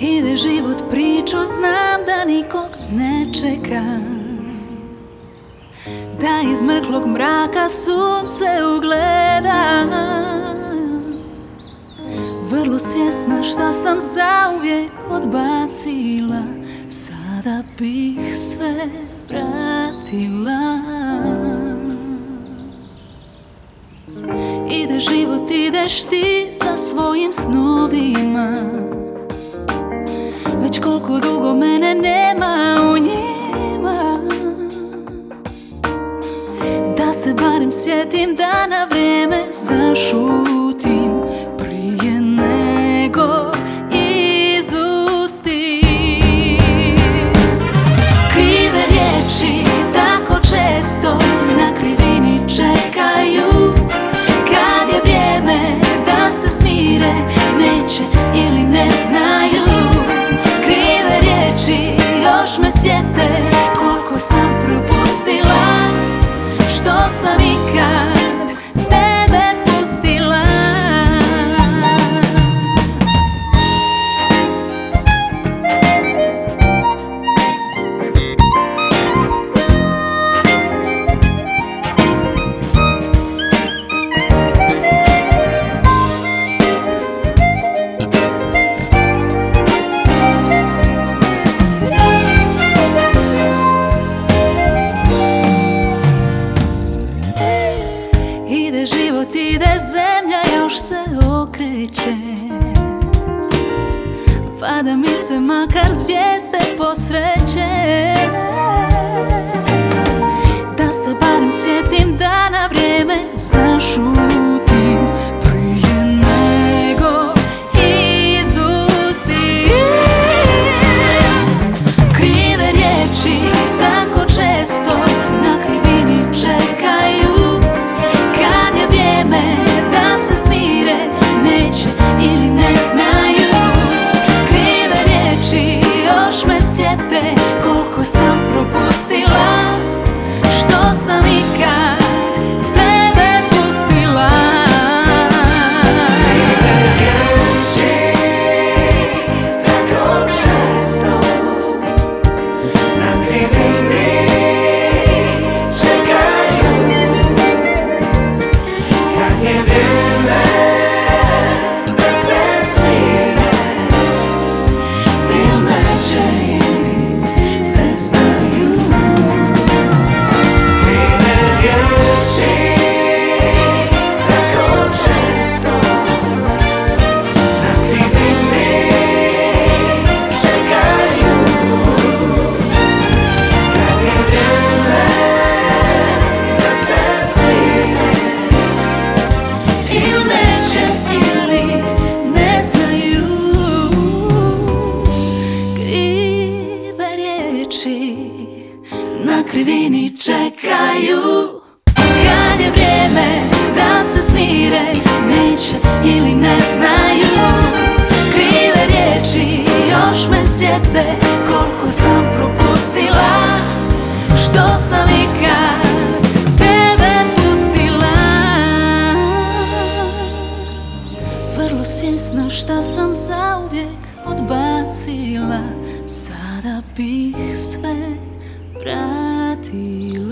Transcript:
Ide život priču, znam da nikog ne čeka. Da iz mrklog mraka sunce ugleda. Vrlo svjesna šta sam zauvijek odbacila. Sada bih sve vratila. Ide život, ideš ti za svojim snovima Koliko dugo mene nema u njima. Da se barem sjetim da na vrijeme zašutim okreće Pa da mi se makar zvijezde posreće krivini čekaju. Kad je vrijeme da se smire neće ili ne znaju. Krive riječi još me sjete koliko sam propustila. Što sam ikad tebe pustila? Vrlo svjesna šta sam zauvijek odbacila. Sada bih sve vratila